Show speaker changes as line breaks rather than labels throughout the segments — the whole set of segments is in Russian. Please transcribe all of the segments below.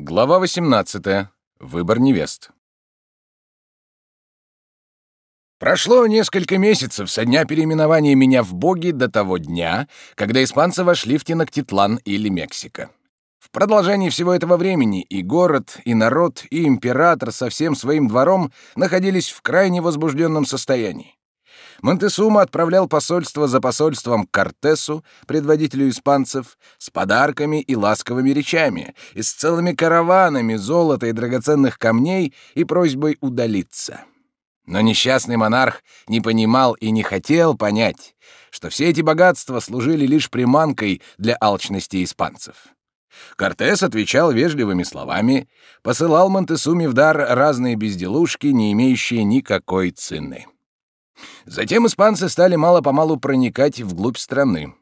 Глава 18. Выбор невест. Прошло несколько месяцев со дня переименования меня в боги до того дня, когда испанцы вошли в Тенактитлан или Мексика. В продолжении всего этого времени и город, и народ, и император со всем своим двором находились в крайне возбужденном состоянии. Монтесума отправлял посольство за посольством к Кортесу, предводителю испанцев, с подарками и ласковыми речами, и с целыми караванами золота и драгоценных камней и просьбой удалиться. Но несчастный монарх не понимал и не хотел понять, что все эти богатства служили лишь приманкой для алчности испанцев. Кортес отвечал вежливыми словами, посылал Монтесуме в дар разные безделушки, не имеющие никакой цены. Затем испанцы стали мало-помалу проникать вглубь страны.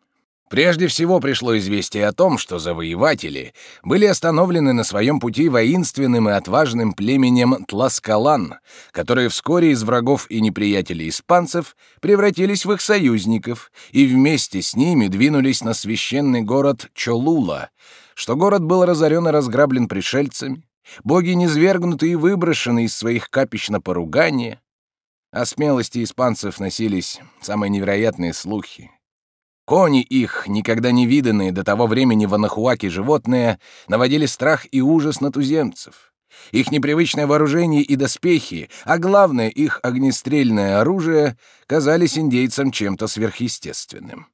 Прежде всего пришло известие о том, что завоеватели были остановлены на своем пути воинственным и отважным племенем Тласкалан, которые вскоре из врагов и неприятелей испанцев превратились в их союзников и вместе с ними двинулись на священный город Чолула, что город был разорен и разграблен пришельцами, боги низвергнуты и выброшены из своих капищ на поругание, о смелости испанцев носились самые невероятные слухи. Кони их, никогда не виданные до того времени в Анахуаке животные, наводили страх и ужас на туземцев. Их непривычное вооружение и доспехи, а главное, их огнестрельное оружие, казались индейцам чем-то сверхъестественным.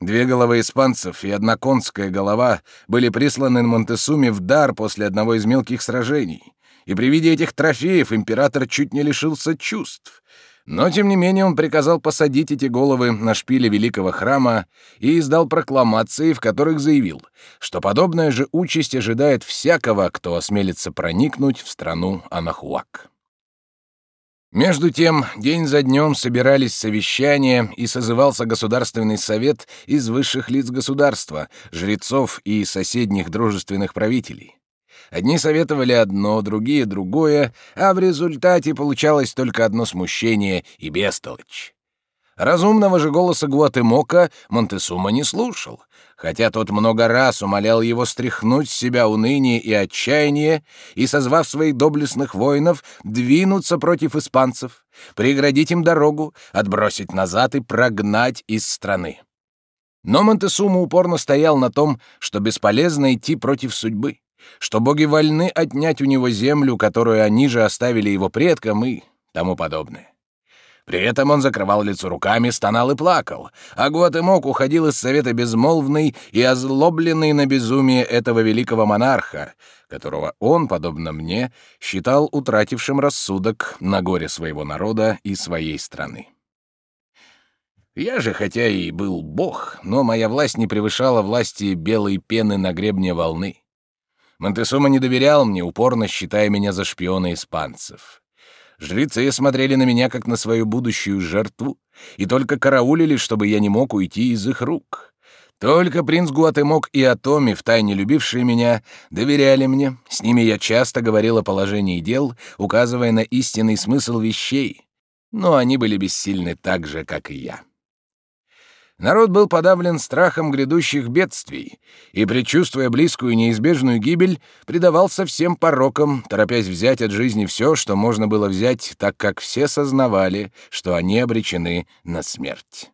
Две головы испанцев и одна конская голова были присланы Монтесуме в дар после одного из мелких сражений, и при виде этих трофеев император чуть не лишился чувств. Но, тем не менее, он приказал посадить эти головы на шпиле великого храма и издал прокламации, в которых заявил, что подобная же участь ожидает всякого, кто осмелится проникнуть в страну Анахуак. Между тем, день за днем собирались совещания и созывался Государственный совет из высших лиц государства, жрецов и соседних дружественных правителей. Одни советовали одно, другие — другое, а в результате получалось только одно смущение и бестолочь. Разумного же голоса Гуатемока Монтесума не слушал, хотя тот много раз умолял его стряхнуть с себя уныние и отчаяние и, созвав своих доблестных воинов, двинуться против испанцев, преградить им дорогу, отбросить назад и прогнать из страны. Но Монтесума упорно стоял на том, что бесполезно идти против судьбы что боги вольны отнять у него землю, которую они же оставили его предкам и тому подобное. При этом он закрывал лицо руками, стонал и плакал, а Гуатемок уходил из совета безмолвный и озлобленный на безумие этого великого монарха, которого он, подобно мне, считал утратившим рассудок на горе своего народа и своей страны. Я же, хотя и был бог, но моя власть не превышала власти белой пены на гребне волны. Монтесума не доверял мне, упорно считая меня за шпиона испанцев. Жрецы смотрели на меня как на свою будущую жертву и только караулили, чтобы я не мог уйти из их рук. Только принц Гуатемок и Атоми, втайне любившие меня, доверяли мне. С ними я часто говорил о положении дел, указывая на истинный смысл вещей. Но они были бессильны так же, как и я. Народ был подавлен страхом грядущих бедствий и, предчувствуя близкую неизбежную гибель, предавался всем порокам, торопясь взять от жизни все, что можно было взять, так как все сознавали, что они обречены на смерть.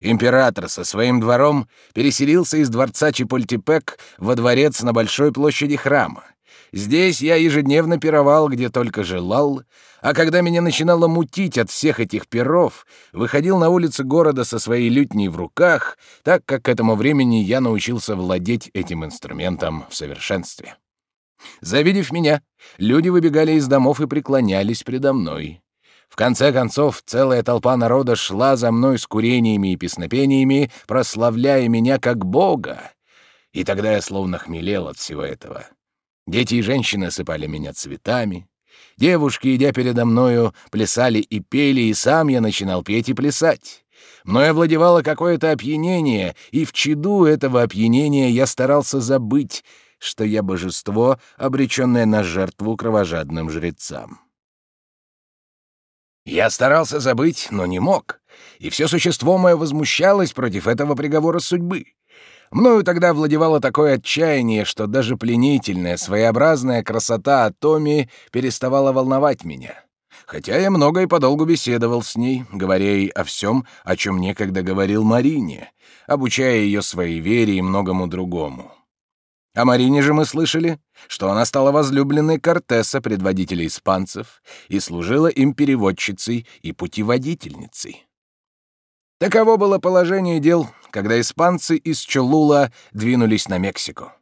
Император со своим двором переселился из дворца Чепультепек во дворец на большой площади храма. Здесь я ежедневно пировал, где только желал, а когда меня начинало мутить от всех этих перов, выходил на улицы города со своей лютней в руках, так как к этому времени я научился владеть этим инструментом в совершенстве. Завидев меня, люди выбегали из домов и преклонялись предо мной. В конце концов, целая толпа народа шла за мной с курениями и песнопениями, прославляя меня как бога. И тогда я словно хмелел от всего этого. Дети и женщины осыпали меня цветами. Девушки, идя передо мною, плясали и пели, и сам я начинал петь и плясать. Мною овладевало какое-то опьянение, и в чаду этого опьянения я старался забыть, что я божество, обреченное на жертву кровожадным жрецам. Я старался забыть, но не мог, и все существо мое возмущалось против этого приговора судьбы. Мною тогда владевало такое отчаяние, что даже пленительная, своеобразная красота Атоми переставала волновать меня. Хотя я много и подолгу беседовал с ней, говоря ей о всем, о чем некогда говорил Марине, обучая ее своей вере и многому другому. О Марине же мы слышали, что она стала возлюбленной Кортеса, предводителя испанцев, и служила им переводчицей и путеводительницей. Таково было положение дел, когда испанцы из Чолула двинулись на Мексику.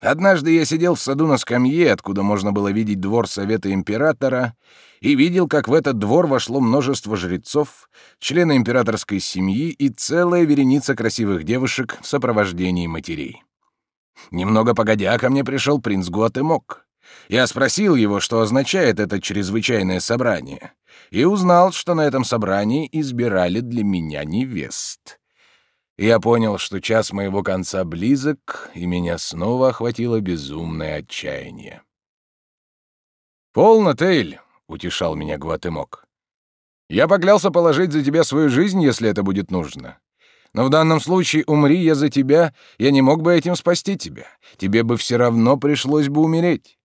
Однажды я сидел в саду на скамье, откуда можно было видеть двор Совета Императора, и видел, как в этот двор вошло множество жрецов, члены императорской семьи и целая вереница красивых девушек в сопровождении матерей. Немного погодя, ко мне пришел принц Гуатемок. Я спросил его, что означает это чрезвычайное собрание, и узнал, что на этом собрании избирали для меня невест. Я понял, что час моего конца близок, и меня снова охватило безумное отчаяние. «Полно, Тейль», — утешал меня Гватемок. «Я поклялся положить за тебя свою жизнь, если это будет нужно. Но в данном случае умри я за тебя, я не мог бы этим спасти тебя. Тебе бы все равно пришлось бы умереть.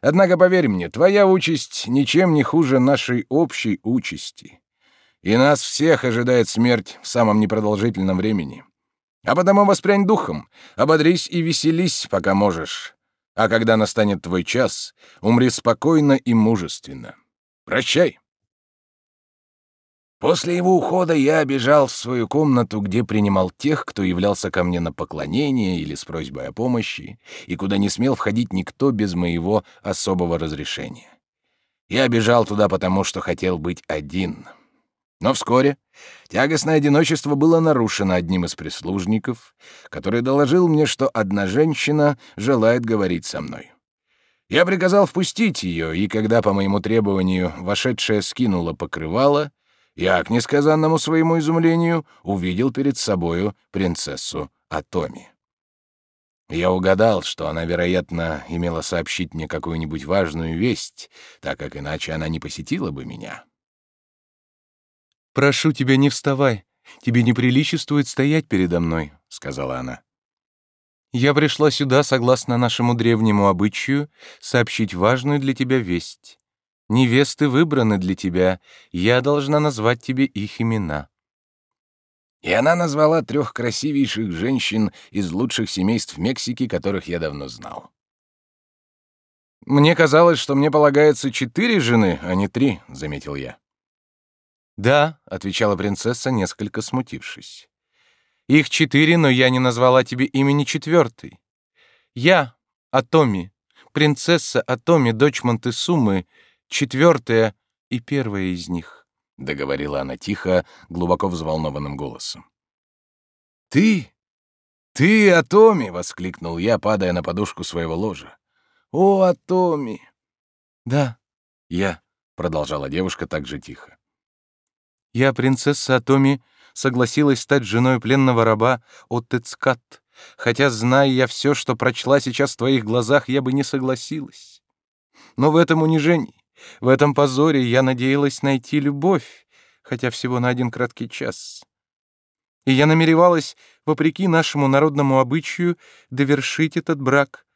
Однако, поверь мне, твоя участь ничем не хуже нашей общей участи. И нас всех ожидает смерть в самом непродолжительном времени. А потому воспрянь духом, ободрись и веселись, пока можешь. А когда настанет твой час, умри спокойно и мужественно. Прощай. После его ухода я бежал в свою комнату, где принимал тех, кто являлся ко мне на поклонение или с просьбой о помощи, и куда не смел входить никто без моего особого разрешения. Я бежал туда потому, что хотел быть один. Но вскоре тягостное одиночество было нарушено одним из прислужников, который доложил мне, что одна женщина желает говорить со мной. Я приказал впустить ее, и когда по моему требованию вошедшая скинула покрывало, я, к несказанному своему изумлению, увидел перед собою принцессу Атоми. Я угадал, что она, вероятно, имела сообщить мне какую-нибудь важную весть, так как иначе она не посетила бы меня.
«Прошу тебя, не вставай. Тебе не приличествует стоять передо мной», — сказала она. «Я пришла сюда, согласно нашему древнему обычаю, сообщить важную для тебя весть. Невесты выбраны для тебя, я должна назвать тебе их имена».
И она назвала трех красивейших женщин из лучших семейств Мексики, которых я давно знал.
«Мне казалось, что мне полагается четыре жены, а не три», — заметил я. «Да», — отвечала принцесса, несколько смутившись. «Их четыре, но я не назвала тебе имени четвертой. Я, Атоми, принцесса Атоми, дочь Монтесумы, четвертая и первая из них», — договорила она тихо, глубоко взволнованным голосом.
«Ты? Ты, Атоми!» — воскликнул я, падая на подушку своего ложа. «О, Атоми!»
«Да, я», — продолжала девушка так же тихо. «Я, принцесса Атоми, согласилась стать женой пленного раба Оттецкат, хотя, зная я все, что прочла сейчас в твоих глазах, я бы не согласилась. Но в этом унижении, в этом позоре я надеялась найти любовь, хотя всего на один краткий час. И я намеревалась, вопреки нашему народному обычаю, довершить этот брак,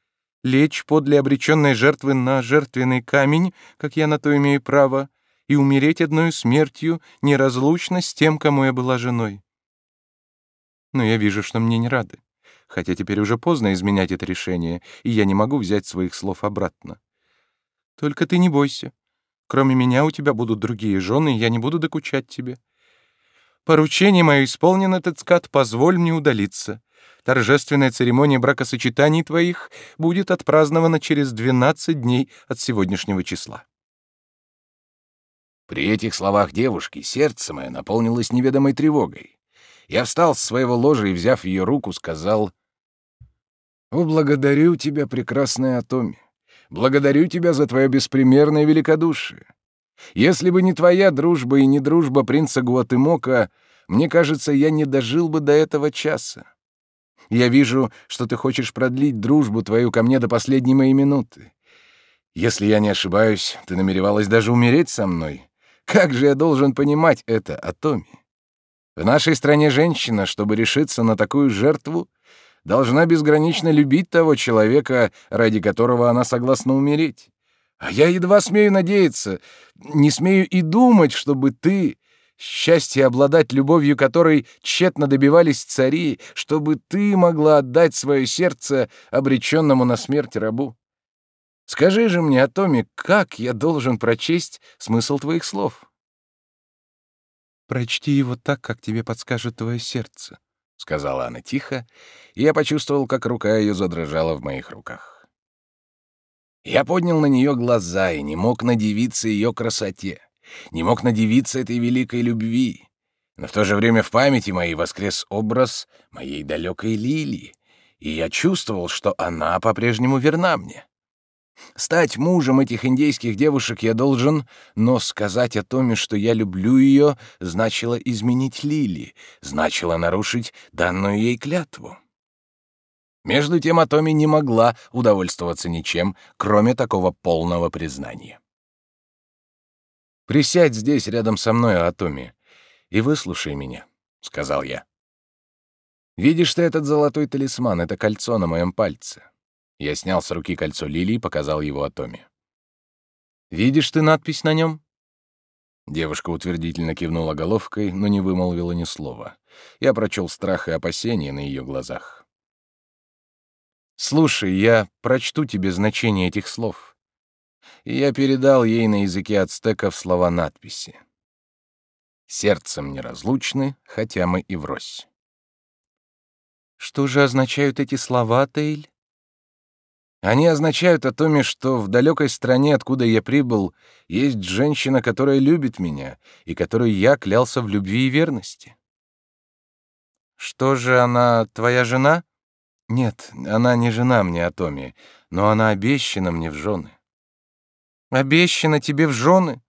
лечь подле обреченной жертвы на жертвенный камень, как я на то имею право, и умереть одной смертью неразлучно с тем, кому я была женой. Но я вижу, что мне не рады, хотя теперь уже поздно изменять это решение, и я не могу взять своих слов обратно. Только ты не бойся. Кроме меня у тебя будут другие жены, и я не буду докучать тебе. Поручение мое исполнено, Тецкат, позволь мне удалиться. Торжественная церемония бракосочетаний твоих будет отпразднована через двенадцать дней от сегодняшнего числа».
При этих словах девушки сердце мое наполнилось неведомой тревогой. Я встал с своего ложа и, взяв ее руку, сказал, «О, благодарю тебя, прекрасная Атоми. Благодарю тебя за твое беспримерное великодушие. Если бы не твоя дружба и не дружба принца Гуатемока, мне кажется, я не дожил бы до этого часа. Я вижу, что ты хочешь продлить дружбу твою ко мне до последней моей минуты. Если я не ошибаюсь, ты намеревалась даже умереть со мной. Как же я должен понимать это, Атоми? В нашей стране женщина, чтобы решиться на такую жертву, должна безгранично любить того человека, ради которого она согласна умереть. А я едва смею надеяться, не смею и думать, чтобы ты, счастье обладать любовью которой тщетно добивались цари, чтобы ты могла отдать свое сердце обреченному на смерть рабу. Скажи же мне, Атоми, как я должен прочесть смысл твоих слов?
Прочти его так, как тебе подскажет твое сердце, —
сказала она тихо, и я почувствовал, как рука ее задрожала в моих руках. Я поднял на нее глаза и не мог надевиться ее красоте, не мог надевиться этой великой любви. Но в то же время в памяти моей воскрес образ моей далекой Лилии, и я чувствовал, что она по-прежнему верна мне. Стать мужем этих индейских девушек я должен, но сказать о Томе, что я люблю ее, значило изменить Лили, значило нарушить данную ей клятву. Между тем Атоми не могла удовольствоваться ничем, кроме такого полного признания. «Присядь здесь рядом со мной, Атоми, и выслушай меня», — сказал я. «Видишь ты этот золотой талисман, это кольцо на моем пальце? Я снял с руки кольцо лилии и показал его Атоме. «Видишь ты надпись на нем?» Девушка утвердительно кивнула головкой, но не вымолвила ни слова. Я прочел страх и опасение на ее глазах. «Слушай, я прочту тебе значение этих слов». И я передал ей на языке ацтеков слова надписи. «Сердцем неразлучны, хотя мы и врозь».
«Что же означают эти слова, Тейль?»
Они означают о том, что в далекой стране, откуда я прибыл, есть женщина, которая любит меня и которой я клялся в любви и верности.
Что же она, твоя жена?
Нет, она не жена мне, Атоми, но она обещана мне в жены.
Обещана тебе в жены?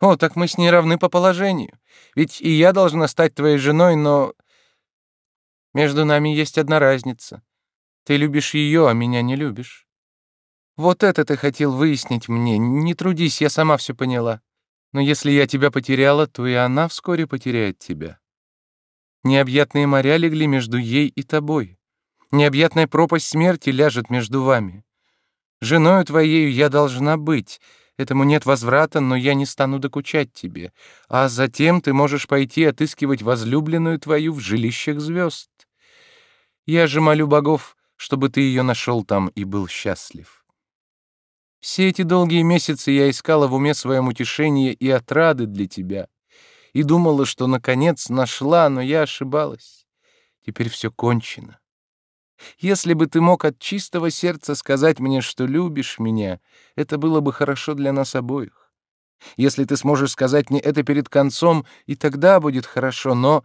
О, так мы с ней равны по положению. Ведь и я должна стать твоей женой, но... Между нами есть одна разница. Ты любишь ее, а меня не любишь. Вот это ты хотел выяснить мне. Не трудись, я сама все поняла. Но если я тебя потеряла, то и она вскоре потеряет тебя. Необъятные моря легли между ей и тобой. Необъятная пропасть смерти ляжет между вами. Женою твоею я должна быть. Этому нет возврата, но я не стану докучать тебе. А затем ты можешь пойти отыскивать возлюбленную твою в жилищах звезд. Я же молю богов, чтобы ты ее нашел там и был счастлив. Все эти долгие месяцы я искала в уме своем утешение и отрады для тебя. И думала, что, наконец, нашла, но я ошибалась. Теперь все кончено. Если бы ты мог от чистого сердца сказать мне, что любишь меня, это было бы хорошо для нас обоих. Если ты сможешь сказать мне это перед концом, и тогда будет хорошо, но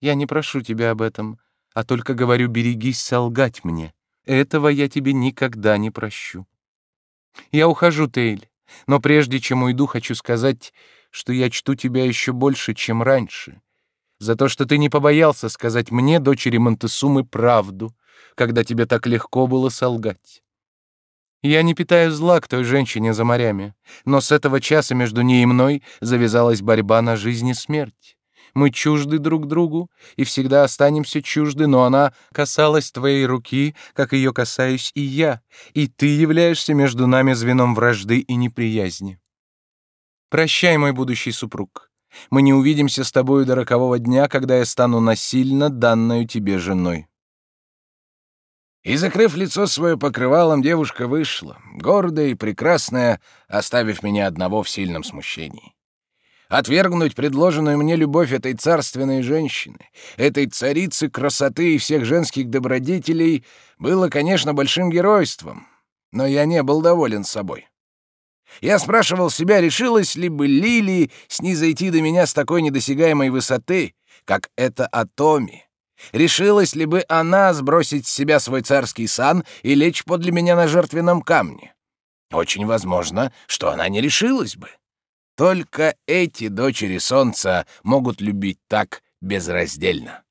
я не прошу тебя об этом, а только говорю, берегись солгать мне. Этого я тебе никогда не прощу. Я ухожу, Тейль, но прежде чем уйду, хочу сказать, что я чту тебя еще больше, чем раньше, за то, что ты не побоялся сказать мне, дочери Монтесумы, правду, когда тебе так легко было солгать. Я не питаю зла к той женщине за морями, но с этого часа между ней и мной завязалась борьба на жизнь и смерть. Мы чужды друг другу и всегда останемся чужды, но она касалась твоей руки, как ее касаюсь и я, и ты являешься между нами звеном вражды и неприязни. Прощай, мой будущий супруг. Мы не увидимся с тобою до рокового дня, когда я стану насильно данную тебе женой.
И, закрыв лицо свое покрывалом, девушка вышла, гордая и прекрасная, оставив меня одного в сильном смущении. Отвергнуть предложенную мне любовь этой царственной женщины, этой царицы красоты и всех женских добродетелей, было, конечно, большим геройством, но я не был доволен собой. Я спрашивал себя, решилась ли бы Лили снизойти до меня с такой недосягаемой высоты, как это Атоми. Решилась ли бы она сбросить с себя свой царский сан и лечь подле меня на жертвенном камне? Очень возможно, что она не решилась бы. Только эти дочери солнца могут любить так безраздельно.